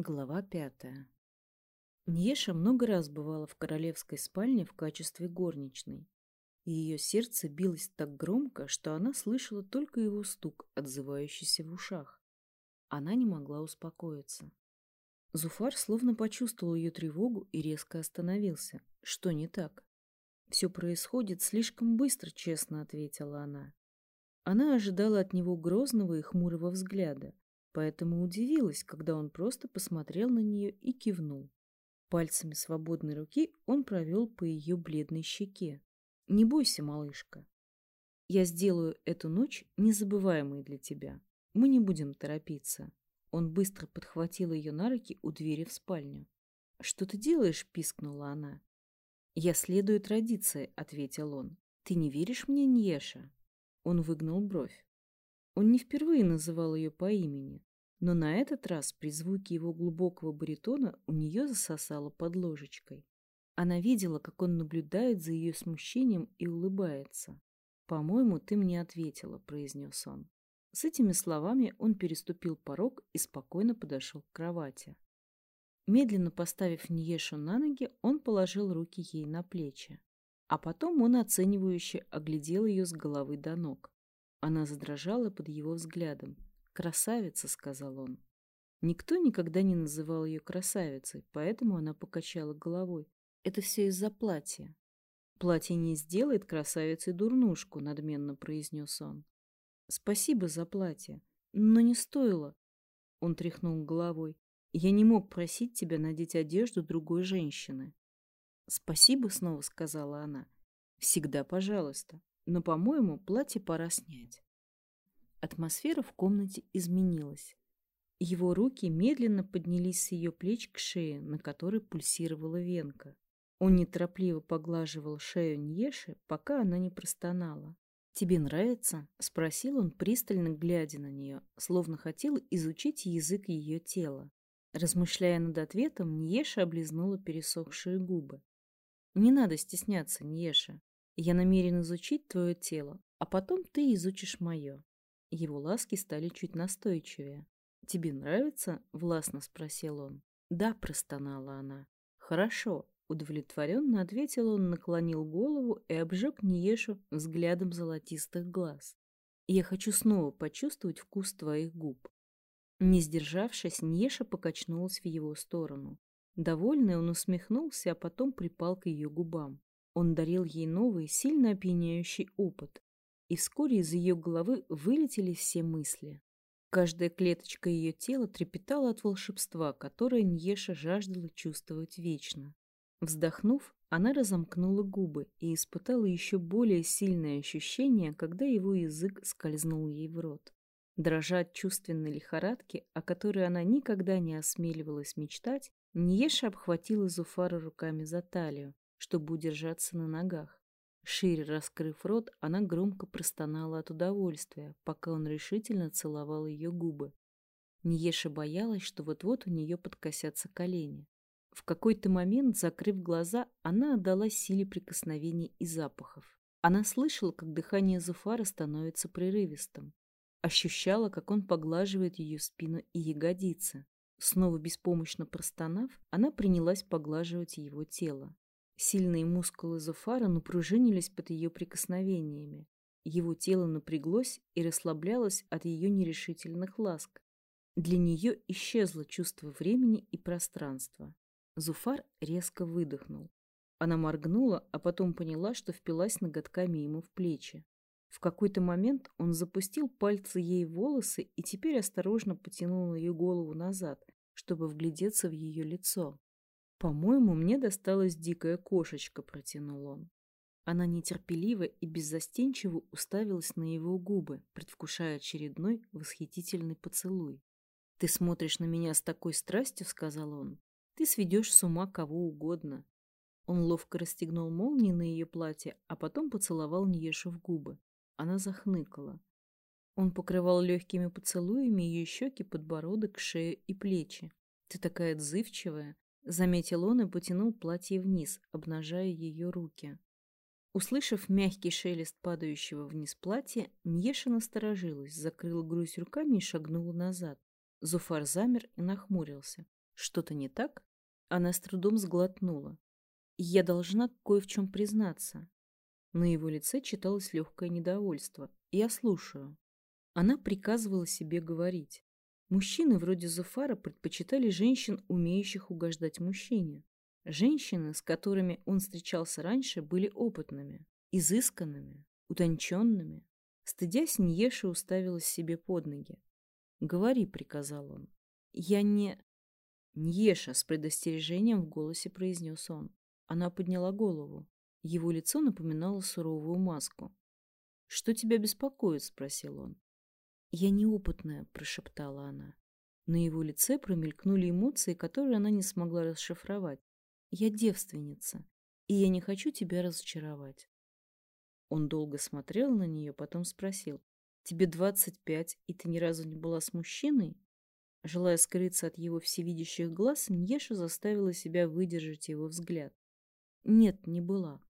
Глава пятая. Ньеша много раз бывала в королевской спальне в качестве горничной, и ее сердце билось так громко, что она слышала только его стук, отзывающийся в ушах. Она не могла успокоиться. Зуфар словно почувствовал ее тревогу и резко остановился. Что не так? «Все происходит слишком быстро», — честно ответила она. Она ожидала от него грозного и хмурого взгляда, поэтому удивилась, когда он просто посмотрел на нее и кивнул. Пальцами свободной руки он провел по ее бледной щеке. «Не бойся, малышка. Я сделаю эту ночь незабываемой для тебя. Мы не будем торопиться». Он быстро подхватил ее на руки у двери в спальню. «Что ты делаешь?» – пискнула она. «Я следую традиции», – ответил он. «Ты не веришь мне, Ньеша?» Он выгнул бровь. Он не впервые называл ее по имени, но на этот раз при звуке его глубокого баритона у нее засосало под ложечкой. Она видела, как он наблюдает за ее смущением и улыбается. «По-моему, ты мне ответила», — произнес он. С этими словами он переступил порог и спокойно подошел к кровати. Медленно поставив Ниешу на ноги, он положил руки ей на плечи. А потом он оценивающе оглядел ее с головы до ног. Она задрожала под его взглядом, «Красавица», — сказал он. Никто никогда не называл ее красавицей, поэтому она покачала головой. «Это все из-за платья». «Платье не сделает красавицей дурнушку», — надменно произнес он. «Спасибо за платье, но не стоило». Он тряхнул головой. «Я не мог просить тебя надеть одежду другой женщины». «Спасибо», — снова сказала она. «Всегда пожалуйста. Но, по-моему, платье пора снять». Атмосфера в комнате изменилась. Его руки медленно поднялись с ее плеч к шее, на которой пульсировала венка. Он неторопливо поглаживал шею Ньеши, пока она не простонала. «Тебе нравится?» — спросил он, пристально глядя на нее, словно хотел изучить язык ее тела. Размышляя над ответом, Ньеша облизнула пересохшие губы. «Не надо стесняться, Ньеша. Я намерен изучить твое тело, а потом ты изучишь мое. Его ласки стали чуть настойчивее. «Тебе нравится?» — властно спросил он. «Да», — простонала она. «Хорошо», — удовлетворенно ответил он, наклонил голову и обжег Ниешу взглядом золотистых глаз. «Я хочу снова почувствовать вкус твоих губ». Не сдержавшись, Ньеша покачнулась в его сторону. Довольный он усмехнулся, а потом припал к ее губам. Он дарил ей новый, сильно опьяняющий опыт, и вскоре из ее головы вылетели все мысли. Каждая клеточка ее тела трепетала от волшебства, которое Ньеша жаждала чувствовать вечно. Вздохнув, она разомкнула губы и испытала еще более сильное ощущение, когда его язык скользнул ей в рот. Дрожа от чувственной лихорадки, о которой она никогда не осмеливалась мечтать, Ньеша обхватила Зуфара руками за талию, чтобы удержаться на ногах. Шире раскрыв рот, она громко простонала от удовольствия, пока он решительно целовал ее губы. Ниеша боялась, что вот-вот у нее подкосятся колени. В какой-то момент, закрыв глаза, она отдалась силе прикосновений и запахов. Она слышала, как дыхание Зуфара становится прерывистым. Ощущала, как он поглаживает ее спину и ягодицы. Снова беспомощно простонав, она принялась поглаживать его тело. Сильные мускулы Зуфара напружинились под ее прикосновениями. Его тело напряглось и расслаблялось от ее нерешительных ласк. Для нее исчезло чувство времени и пространства. Зуфар резко выдохнул. Она моргнула, а потом поняла, что впилась ноготками ему в плечи. В какой-то момент он запустил пальцы ей в волосы и теперь осторожно потянул ее голову назад, чтобы вглядеться в ее лицо. «По-моему, мне досталась дикая кошечка», — протянул он. Она нетерпеливо и беззастенчиво уставилась на его губы, предвкушая очередной восхитительный поцелуй. «Ты смотришь на меня с такой страстью», — сказал он. «Ты сведешь с ума кого угодно». Он ловко расстегнул молнии на ее платье, а потом поцеловал Ниешу в губы. Она захныкала. Он покрывал легкими поцелуями ее щеки, подбородок, шею и плечи. «Ты такая отзывчивая», Заметил он и потянул платье вниз, обнажая ее руки. Услышав мягкий шелест падающего вниз платья, Ньеша насторожилась, закрыла грудь руками и шагнула назад. Зуфар замер и нахмурился. Что-то не так? Она с трудом сглотнула. Я должна кое в чем признаться. На его лице читалось легкое недовольство. Я слушаю. Она приказывала себе говорить. Мужчины вроде Зуфара предпочитали женщин, умеющих угождать мужчине. Женщины, с которыми он встречался раньше, были опытными, изысканными, утонченными. Стыдясь, Ньеша уставилась себе под ноги. «Говори», — приказал он. «Я не...» «Ньеша», — с предостережением в голосе произнес он. Она подняла голову. Его лицо напоминало суровую маску. «Что тебя беспокоит?» — спросил он. «Я неопытная», — прошептала она. На его лице промелькнули эмоции, которые она не смогла расшифровать. «Я девственница, и я не хочу тебя разочаровать». Он долго смотрел на нее, потом спросил. «Тебе двадцать пять, и ты ни разу не была с мужчиной?» Желая скрыться от его всевидящих глаз, Ньеша заставила себя выдержать его взгляд. «Нет, не была».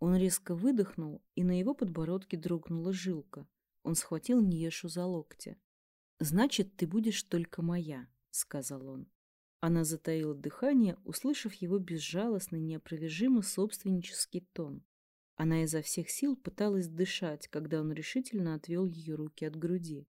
Он резко выдохнул, и на его подбородке дрогнула жилка. Он схватил Ньешу за локти. «Значит, ты будешь только моя», — сказал он. Она затаила дыхание, услышав его безжалостный, неопровержимо собственнический тон. Она изо всех сил пыталась дышать, когда он решительно отвел ее руки от груди.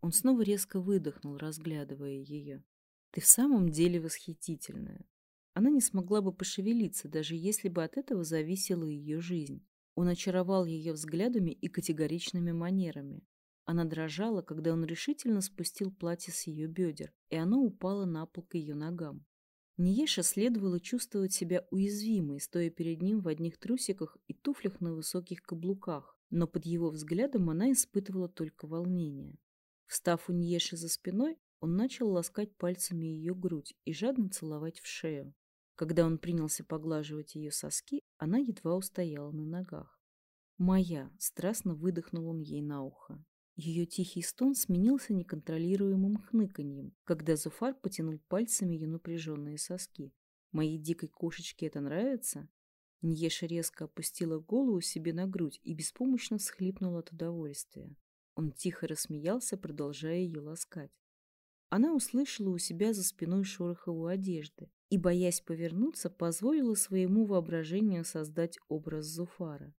Он снова резко выдохнул, разглядывая ее. «Ты в самом деле восхитительная». Она не смогла бы пошевелиться, даже если бы от этого зависела ее жизнь. Он очаровал ее взглядами и категоричными манерами. Она дрожала, когда он решительно спустил платье с ее бедер, и оно упало на пол к ее ногам. Ниеша следовало чувствовать себя уязвимой, стоя перед ним в одних трусиках и туфлях на высоких каблуках, но под его взглядом она испытывала только волнение. Встав у Ниеши за спиной, он начал ласкать пальцами ее грудь и жадно целовать в шею. Когда он принялся поглаживать ее соски, она едва устояла на ногах. «Моя!» — страстно выдохнул он ей на ухо. Ее тихий стон сменился неконтролируемым хныканьем, когда Зуфар потянул пальцами ее напряженные соски. «Моей дикой кошечке это нравится?» Ньеша резко опустила голову себе на грудь и беспомощно всхлипнула от удовольствия. Он тихо рассмеялся, продолжая ее ласкать. Она услышала у себя за спиной шорох его одежды и, боясь повернуться, позволила своему воображению создать образ Зуфара.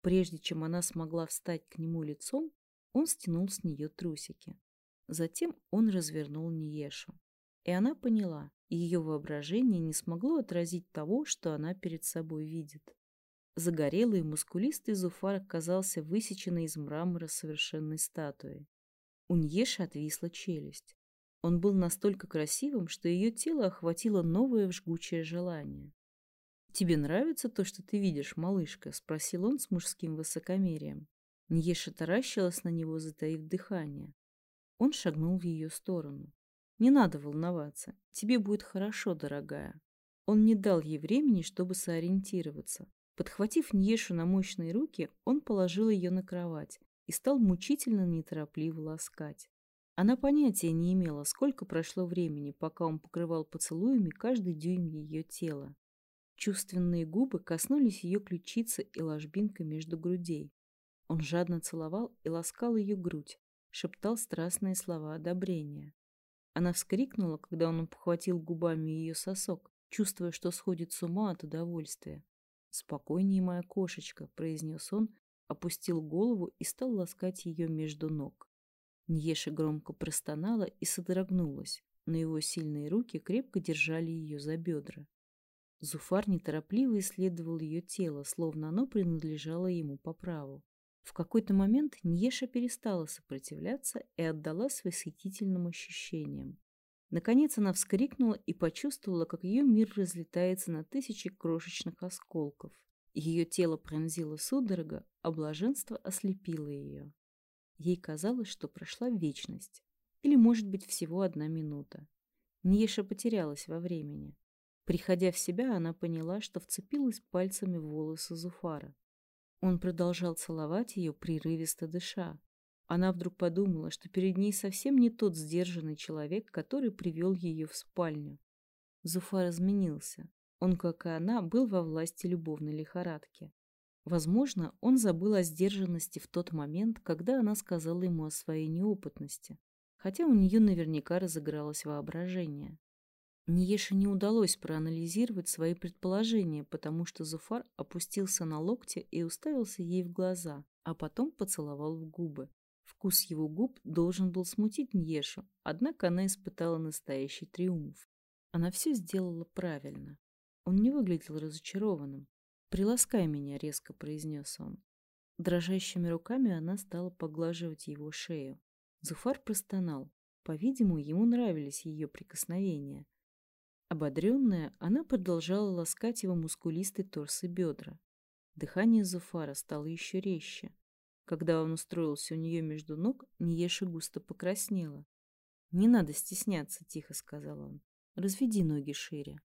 Прежде чем она смогла встать к нему лицом, он стянул с нее трусики. Затем он развернул Ниешу. И она поняла, ее воображение не смогло отразить того, что она перед собой видит. Загорелый и мускулистый Зуфар оказался высеченной из мрамора совершенной статуей. У Ньеши отвисла челюсть. Он был настолько красивым, что ее тело охватило новое жгучее желание. «Тебе нравится то, что ты видишь, малышка?» — спросил он с мужским высокомерием. Ньеша таращилась на него, затаив дыхание. Он шагнул в ее сторону. «Не надо волноваться. Тебе будет хорошо, дорогая». Он не дал ей времени, чтобы сориентироваться. Подхватив Ньешу на мощные руки, он положил ее на кровать и стал мучительно неторопливо ласкать. Она понятия не имела, сколько прошло времени, пока он покрывал поцелуями каждый дюйм ее тела. Чувственные губы коснулись ее ключицы и ложбинка между грудей. Он жадно целовал и ласкал ее грудь, шептал страстные слова одобрения. Она вскрикнула, когда он обхватил губами ее сосок, чувствуя, что сходит с ума от удовольствия. «Спокойнее, моя кошечка», — произнес он, опустил голову и стал ласкать ее между ног. Ньеша громко простонала и содрогнулась, но его сильные руки крепко держали ее за бедра. Зуфар неторопливо исследовал ее тело, словно оно принадлежало ему по праву. В какой-то момент Ньеша перестала сопротивляться и отдалась восхитительным ощущениям. Наконец она вскрикнула и почувствовала, как ее мир разлетается на тысячи крошечных осколков. Ее тело пронзило судорога, а блаженство ослепило ее. Ей казалось, что прошла вечность, или, может быть, всего одна минута. Ньеша потерялась во времени. Приходя в себя, она поняла, что вцепилась пальцами в волосы Зуфара. Он продолжал целовать ее, прерывисто дыша. Она вдруг подумала, что перед ней совсем не тот сдержанный человек, который привел ее в спальню. Зуфар изменился. Он, как и она, был во власти любовной лихорадки. Возможно, он забыл о сдержанности в тот момент, когда она сказала ему о своей неопытности, хотя у нее наверняка разыгралось воображение. Ниеше не удалось проанализировать свои предположения, потому что Зуфар опустился на локте и уставился ей в глаза, а потом поцеловал в губы. Вкус его губ должен был смутить Ньешу, однако она испытала настоящий триумф. Она все сделала правильно. Он не выглядел разочарованным. «Приласкай меня», — резко произнес он. Дрожащими руками она стала поглаживать его шею. Зуфар простонал. По-видимому, ему нравились ее прикосновения. Ободренная, она продолжала ласкать его мускулистый торс и бедра. Дыхание Зуфара стало еще резче. Когда он устроился у нее между ног, Ниеша густо покраснела. «Не надо стесняться», — тихо сказал он. «Разведи ноги шире».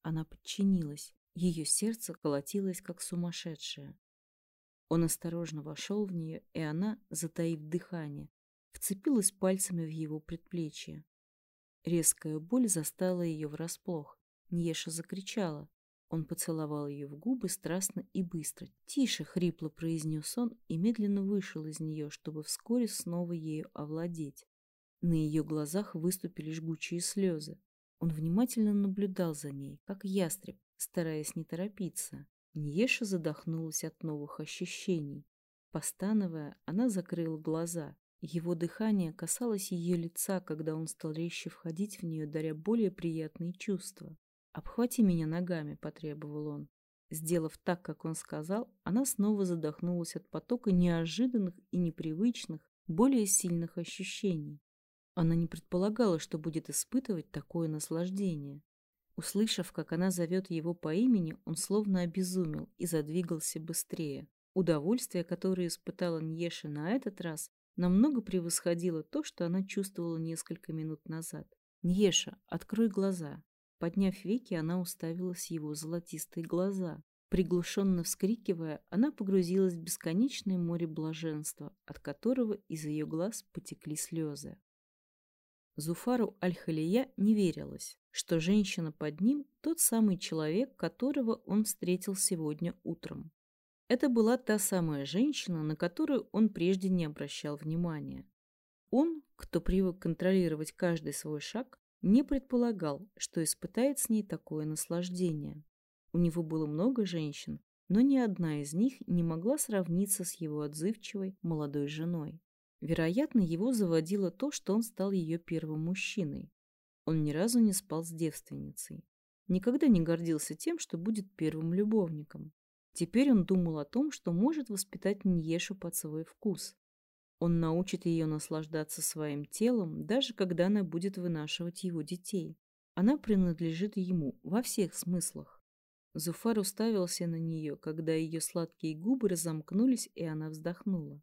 Она подчинилась. Ее сердце колотилось, как сумасшедшее. Он осторожно вошел в нее, и она, затаив дыхание, вцепилась пальцами в его предплечье. Резкая боль застала ее врасплох. Ньеша закричала. Он поцеловал ее в губы страстно и быстро. «Тише!» — хрипло произнес он и медленно вышел из нее, чтобы вскоре снова ею овладеть. На ее глазах выступили жгучие слезы. Он внимательно наблюдал за ней, как ястреб, стараясь не торопиться. Ньеша задохнулась от новых ощущений. Постановая, она закрыла глаза. Его дыхание касалось ее лица, когда он стал резче входить в нее, даря более приятные чувства. «Обхвати меня ногами», — потребовал он. Сделав так, как он сказал, она снова задохнулась от потока неожиданных и непривычных, более сильных ощущений. Она не предполагала, что будет испытывать такое наслаждение. Услышав, как она зовет его по имени, он словно обезумел и задвигался быстрее. Удовольствие, которое испытала Ньеша на этот раз, намного превосходило то, что она чувствовала несколько минут назад. «Ньеша, открой глаза!» Подняв веки, она уставилась в его золотистые глаза. Приглушенно вскрикивая, она погрузилась в бесконечное море блаженства, от которого из ее глаз потекли слезы. Зуфару Аль-Халия не верилось, что женщина под ним – тот самый человек, которого он встретил сегодня утром. Это была та самая женщина, на которую он прежде не обращал внимания. Он, кто привык контролировать каждый свой шаг, не предполагал, что испытает с ней такое наслаждение. У него было много женщин, но ни одна из них не могла сравниться с его отзывчивой молодой женой. Вероятно, его заводило то, что он стал ее первым мужчиной. Он ни разу не спал с девственницей. Никогда не гордился тем, что будет первым любовником. Теперь он думал о том, что может воспитать Ньешу под свой вкус. Он научит ее наслаждаться своим телом, даже когда она будет вынашивать его детей. Она принадлежит ему во всех смыслах. Зуфар уставился на нее, когда ее сладкие губы разомкнулись, и она вздохнула.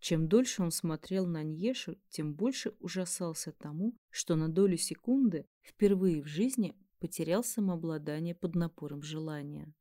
Чем дольше он смотрел на Ньешу, тем больше ужасался тому, что на долю секунды впервые в жизни потерял самообладание под напором желания.